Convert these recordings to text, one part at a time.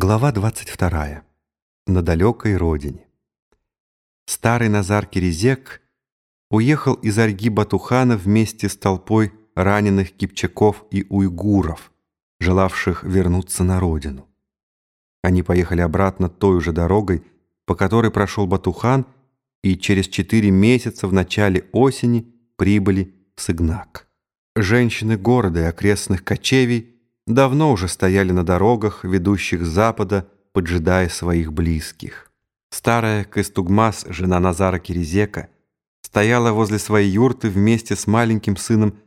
Глава 22. На далекой родине. Старый Назар Кирезек уехал из Ольги Батухана вместе с толпой раненых кипчаков и уйгуров, желавших вернуться на родину. Они поехали обратно той же дорогой, по которой прошел Батухан, и через четыре месяца в начале осени прибыли в Сыгнак. Женщины города и окрестных кочевий – давно уже стояли на дорогах, ведущих с запада, поджидая своих близких. Старая Кыстугмас, жена Назара Киризека, стояла возле своей юрты вместе с маленьким сыном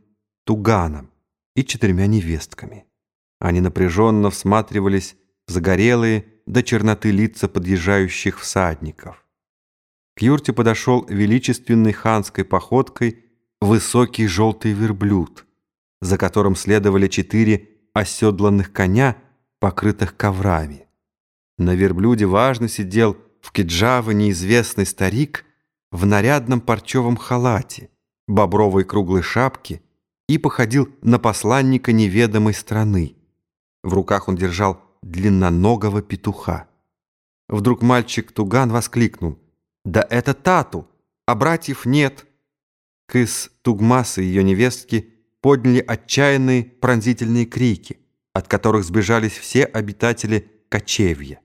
Туганом и четырьмя невестками. Они напряженно всматривались в загорелые до черноты лица подъезжающих всадников. К юрте подошел величественной ханской походкой высокий желтый верблюд, за которым следовали четыре оседланных коня, покрытых коврами. На верблюде важно сидел в киджаве неизвестный старик в нарядном парчевом халате, бобровой круглой шапке и походил на посланника неведомой страны. В руках он держал длинноногого петуха. Вдруг мальчик Туган воскликнул. «Да это Тату, а братьев нет!» Кыс Тугмас и ее невестки подняли отчаянные пронзительные крики, от которых сбежались все обитатели кочевья.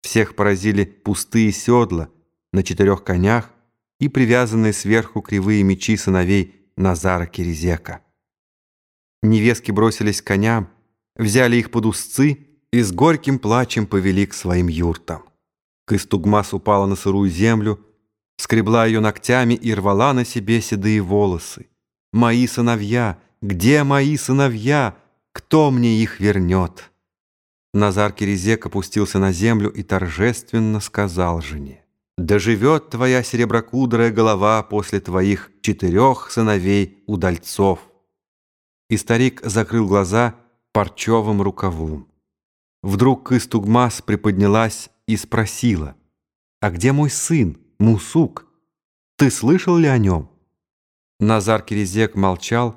Всех поразили пустые седла на четырех конях и привязанные сверху кривые мечи сыновей Назара Киризека. Невестки бросились к коням, взяли их под узцы и с горьким плачем повели к своим юртам. Кыстугмас упала на сырую землю, скребла ее ногтями и рвала на себе седые волосы. Мои сыновья, где мои сыновья? Кто мне их вернет? Назар Кирезек опустился на землю и торжественно сказал жене. Да живет твоя сереброкудрая голова после твоих четырех сыновей удальцов. И старик закрыл глаза парчевым рукавом. Вдруг Кыстугмас приподнялась и спросила, «А где мой сын, Мусук? Ты слышал ли о нем?» Назар Кирезек молчал,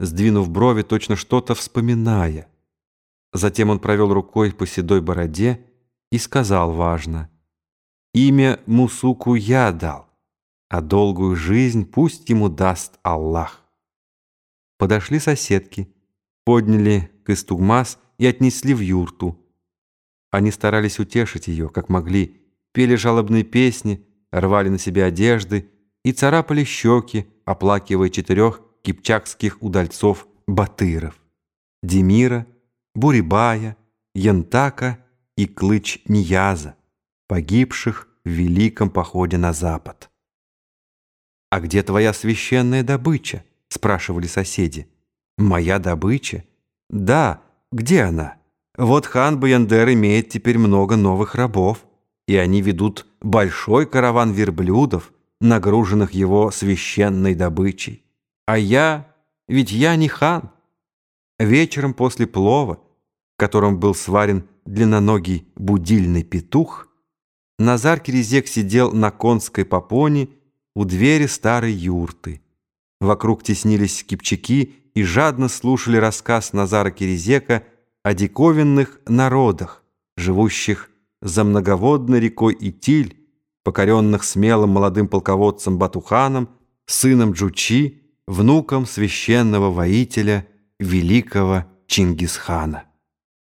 сдвинув брови, точно что-то вспоминая. Затем он провел рукой по седой бороде и сказал важно, «Имя Мусуку я дал, а долгую жизнь пусть ему даст Аллах». Подошли соседки, подняли Кыстугмас и отнесли в юрту. Они старались утешить ее, как могли, пели жалобные песни, рвали на себе одежды и царапали щеки, оплакивая четырех кипчакских удальцов Батыров, Демира, Бурибая, Янтака и Клыч Нияза, погибших в великом походе на запад. «А где твоя священная добыча?» — спрашивали соседи. «Моя добыча? Да, где она? Вот хан Баяндер имеет теперь много новых рабов, и они ведут большой караван верблюдов, нагруженных его священной добычей. А я, ведь я не хан. Вечером после плова, в котором был сварен длинноногий будильный петух, Назар Кирезек сидел на конской попоне у двери старой юрты. Вокруг теснились кипчаки и жадно слушали рассказ Назара Кирезека о диковинных народах, живущих за многоводной рекой Итиль, покоренных смелым молодым полководцем Батуханом, сыном Джучи, внуком священного воителя великого Чингисхана.